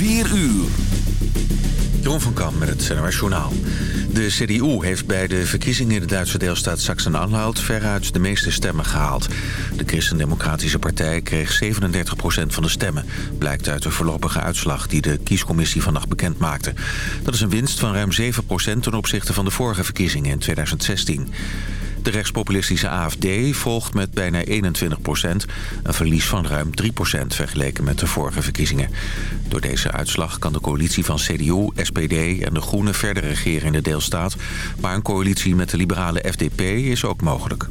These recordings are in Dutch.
4 uur. Jeroen van Kam met het NOS Journaal. De CDU heeft bij de verkiezingen in de Duitse deelstaat Sachsen-Anhalt... veruit de meeste stemmen gehaald. De Christendemocratische Partij kreeg 37% van de stemmen... blijkt uit de voorlopige uitslag die de kiescommissie vannacht bekend maakte. Dat is een winst van ruim 7% ten opzichte van de vorige verkiezingen in 2016. De rechtspopulistische AFD volgt met bijna 21 procent. Een verlies van ruim 3 procent vergeleken met de vorige verkiezingen. Door deze uitslag kan de coalitie van CDU, SPD en de Groenen verder regeren in de deelstaat. Maar een coalitie met de liberale FDP is ook mogelijk.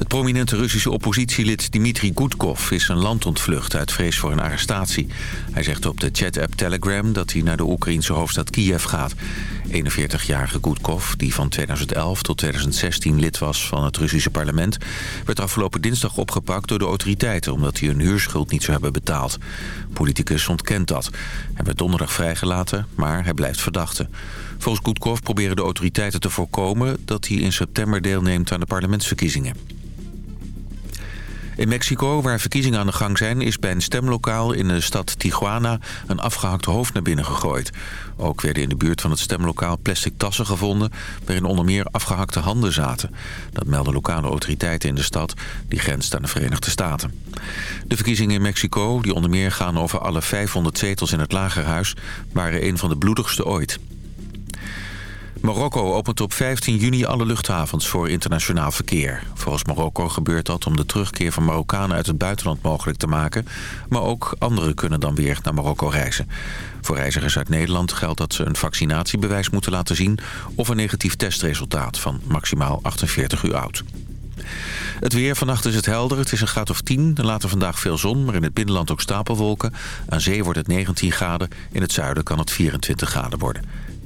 Het prominente Russische oppositielid Dmitri Gudkov is zijn land ontvlucht uit vrees voor een arrestatie. Hij zegt op de chat-app Telegram dat hij naar de Oekraïnse hoofdstad Kiev gaat. 41-jarige Gudkov, die van 2011 tot 2016 lid was van het Russische parlement... werd afgelopen dinsdag opgepakt door de autoriteiten... omdat hij een huurschuld niet zou hebben betaald. Politicus ontkent dat. Hij werd donderdag vrijgelaten, maar hij blijft verdachte. Volgens Gudkov proberen de autoriteiten te voorkomen... dat hij in september deelneemt aan de parlementsverkiezingen. In Mexico, waar verkiezingen aan de gang zijn... is bij een stemlokaal in de stad Tijuana een afgehakt hoofd naar binnen gegooid. Ook werden in de buurt van het stemlokaal plastic tassen gevonden... waarin onder meer afgehakte handen zaten. Dat melden lokale autoriteiten in de stad, die grenst aan de Verenigde Staten. De verkiezingen in Mexico, die onder meer gaan over alle 500 zetels in het lagerhuis... waren een van de bloedigste ooit. Marokko opent op 15 juni alle luchthavens voor internationaal verkeer. Volgens Marokko gebeurt dat om de terugkeer van Marokkanen uit het buitenland mogelijk te maken. Maar ook anderen kunnen dan weer naar Marokko reizen. Voor reizigers uit Nederland geldt dat ze een vaccinatiebewijs moeten laten zien... of een negatief testresultaat van maximaal 48 uur oud. Het weer, vannacht is het helder. Het is een graad of 10. Later vandaag veel zon, maar in het binnenland ook stapelwolken. Aan zee wordt het 19 graden. In het zuiden kan het 24 graden worden.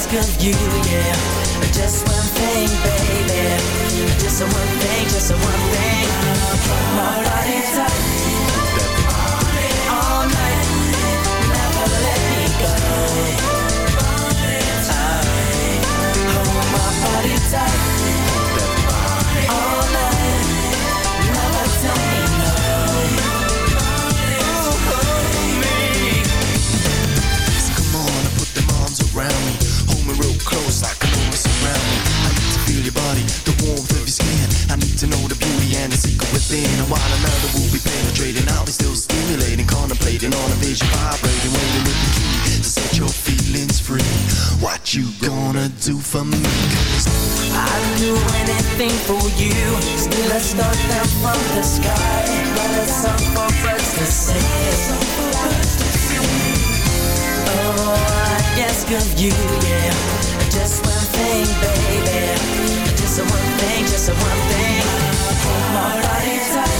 ask of you, yeah. Just one thing, baby. Just one thing, just one thing. My body tight All night. Never let me go. I hold my body tight And while another will be penetrating I'll be still stimulating, contemplating on a vision Vibrating, waiting with the key to set your feelings free. What you gonna do for me? Cause I'd do anything for you. Still a star down from the sky. But a for birds to sing Oh, I ask of you, yeah. Just one thing, baby. Just one thing, just one thing my body tight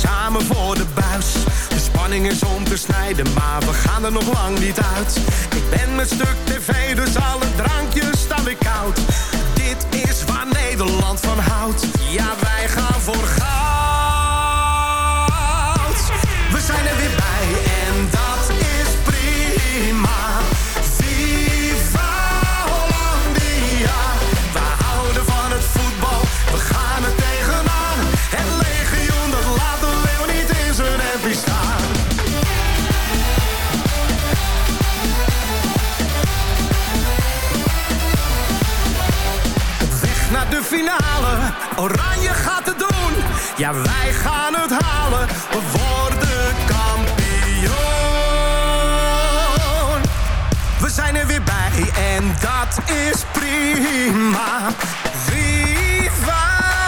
Samen voor de buis. De spanning is om te snijden, maar we gaan er nog lang niet uit. Ik ben met stuk tv, dus alle drankjes staan ik koud. Dit is waar Nederland van houdt. Ja, wij gaan voor. Ja, wij gaan het halen, we worden kampioen. We zijn er weer bij en dat is prima. Viva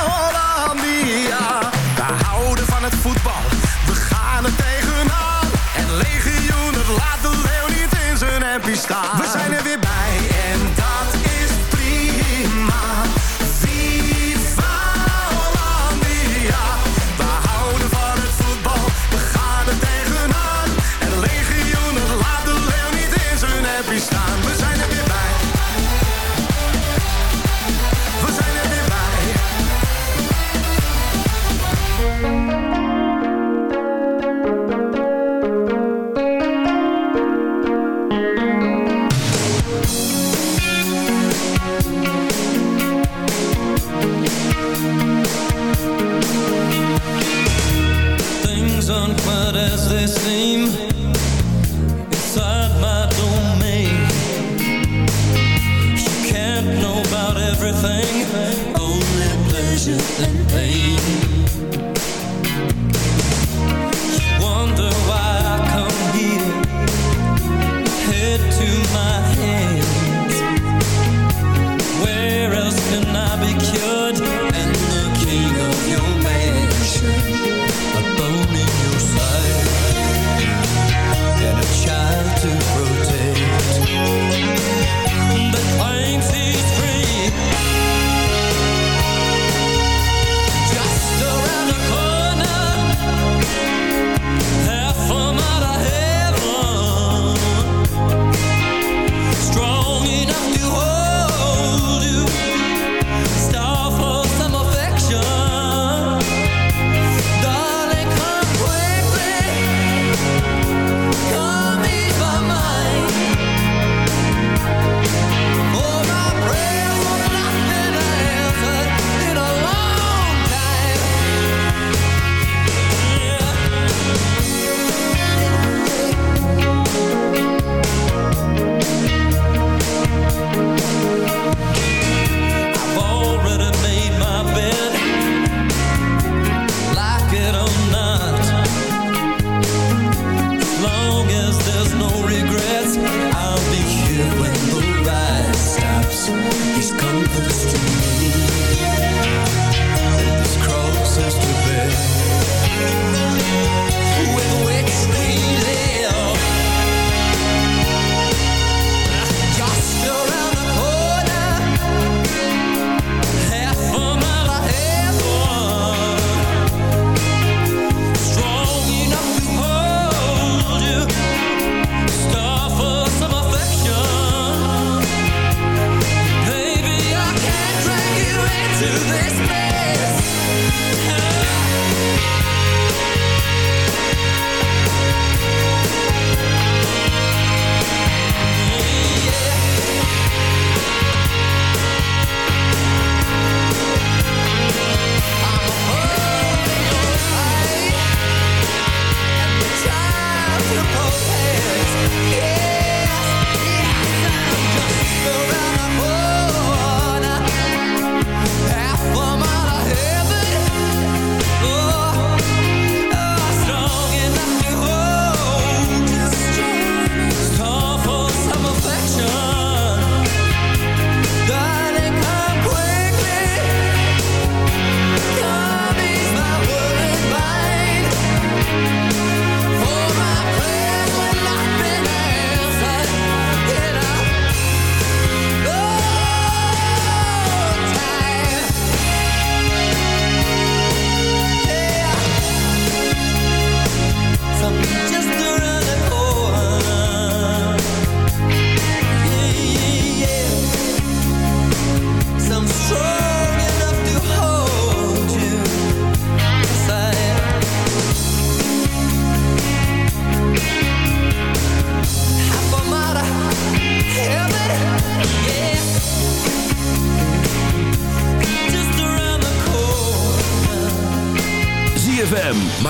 Hollandia. We houden van het voetbal, we gaan er tegenaan. En legioen, het laat de leeuw niet in zijn happy staan. We zijn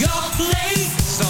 your place. So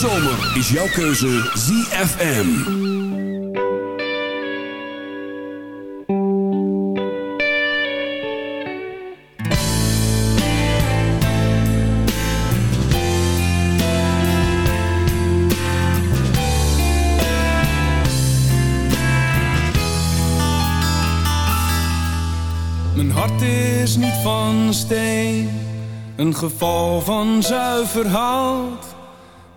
Zomer is jouw keuze ZFM. Mijn hart is niet van steen, een geval van zuiver hout.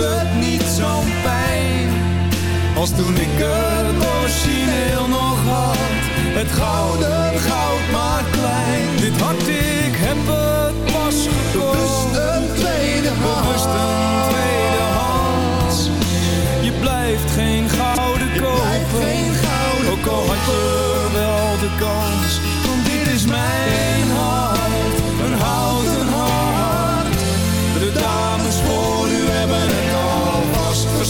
Het niet zo'n pijn. Als toen ik het origineel nog had, het gouden goud maar klein. Dit hart, ik heb het pas gekocht. Bewust een tweede hand. Bewust een tweede hand. Je blijft geen gouden kopen. Ook al had je wel de kans.